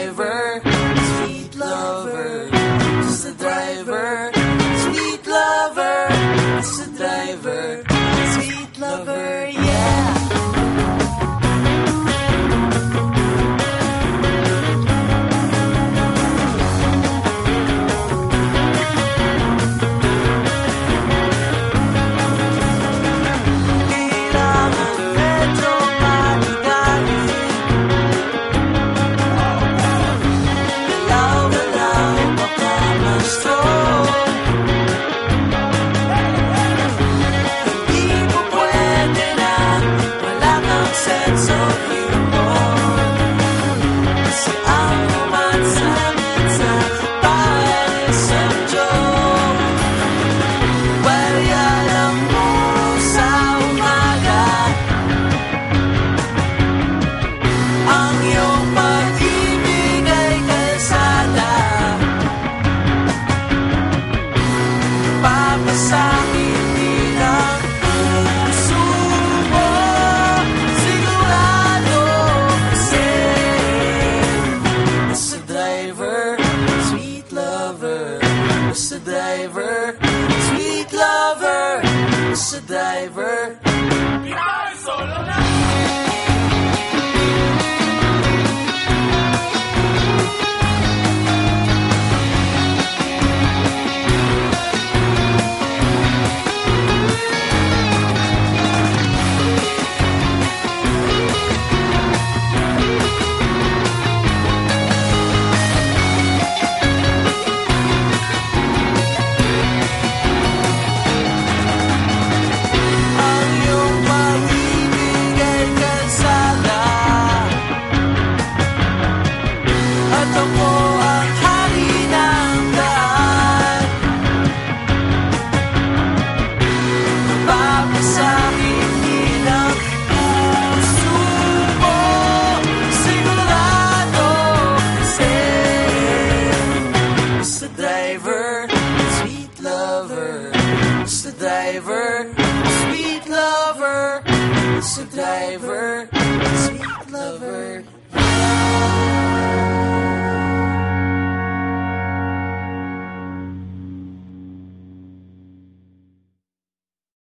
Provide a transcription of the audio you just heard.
Ever. Mr. Diver, sweet lover, Mr. sweet